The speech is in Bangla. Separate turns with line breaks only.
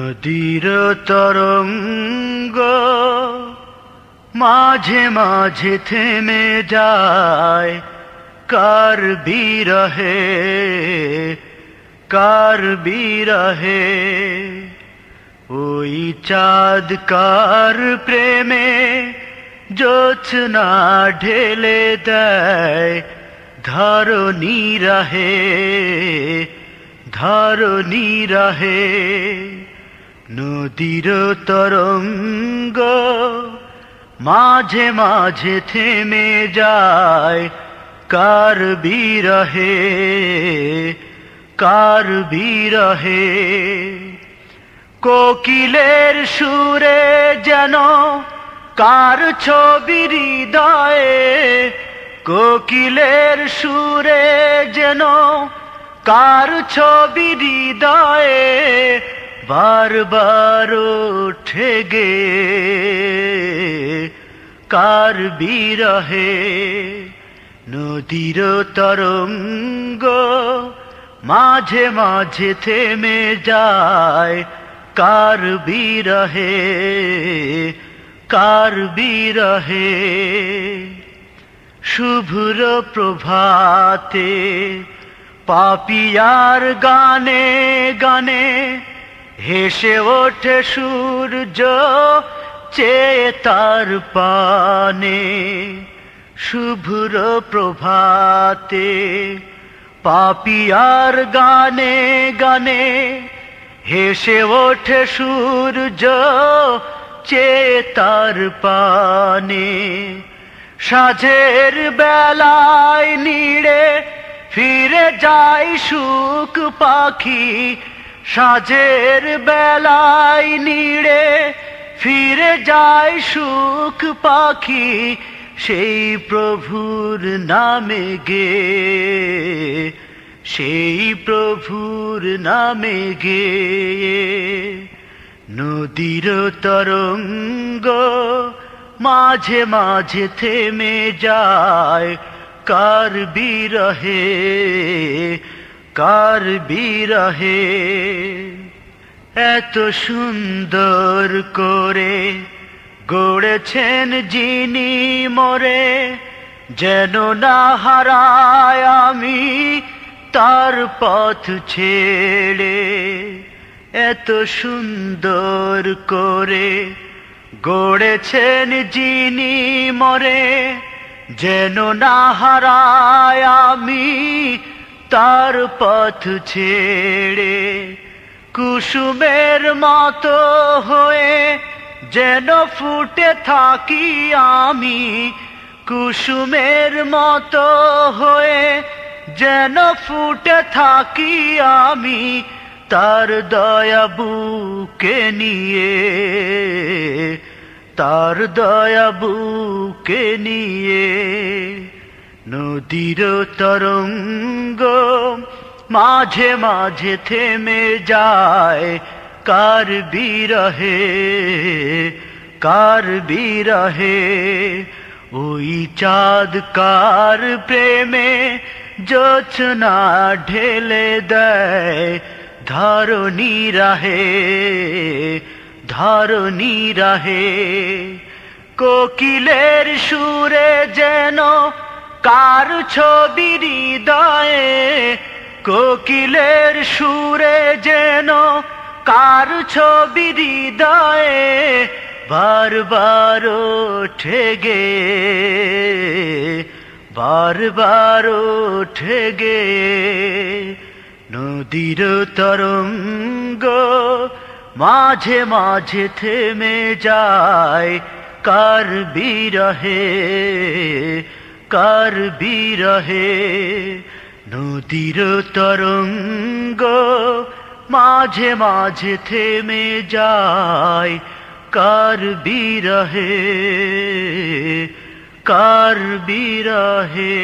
নদীর তরঙ্গ মাঝে মাঝে থেমে যায়। কার বিরহে কার বিরহে? ওই চাঁদ কার প্রেমে জোছনা ঢেলে দেয়? ধরণী রহে ধরণী রহে। নদীর তরঙ্গ মাঝে মাঝে থেমে যায়। কার বিরহে কার বিরহে? কোকিলের সুরে যেন কার ছবি হৃদয়ে, কোকিলের সুরে যেন কার ছবি হৃদয়ে বারবার ওঠে গে কার বিরহে নদীর তরঙ্গ মাঝে মাঝে থেমে যায় কার বিরহে কার বিরহে শুভ্র প্রভাতে পাপিয়ার গানে গানে হেসে ওঠে সূর্য চেয়ে তার পানে, শুভ্র প্রভাতে পাপিয়ার গানে গানে হেসে ওঠে সূর্য চেয়ে তার পানে। সাজের বেলায় নিড়ে ফিরে যায় সুখ পাখি সাজের বেলায় নিড়ে ফিরে যায় সুখ পাখি, সেই প্রভুর নামে গে, সেই প্রভুর নামে গে। নদীর তরঙ্গ মাঝে মাঝে থেমে যায়, কার বিরহে কার বিরহে এত সুন্দর করে গড়েছেন যিনি মরে, যেন না হারায় আমি তার পথ ছেড়ে। এত সুন্দর করে গড়েছেন যিনি মরে, যেন না হারায় আমি তার পথ ছেড়ে কুসুমের মতো হয়ে যেন ফুটে থাকি আমি, কুসুমের মতো হয়ে যেন ফুটে থাকি আমি, তার দয়া বুকে নিয়ে, তার দয়া বুকে নিয়ে। নদীর তরঙ্গ মাঝে মাঝে থেমে যায়। কার বিরহে কার বিরহে? ওই চাঁদ কার প্রেমে জোছনা ঢেলে দেয় ধরণী রাহে ধরণী রাহে। কোকিলের সুরে যেন কার ছবি হৃদয়ে কোকিলের সুরে যেন কার ছবি হৃদয়ে বারবার ওঠে গে, বারবার ওঠে গে। নদীর তরঙ্গ মাঝে মাঝে থেমে যায় কার বিরহে কার বিরহে নদীর তরঙ্গ মাঝে মাঝে থেমে যায়। কার বিরহে কার বিরহে?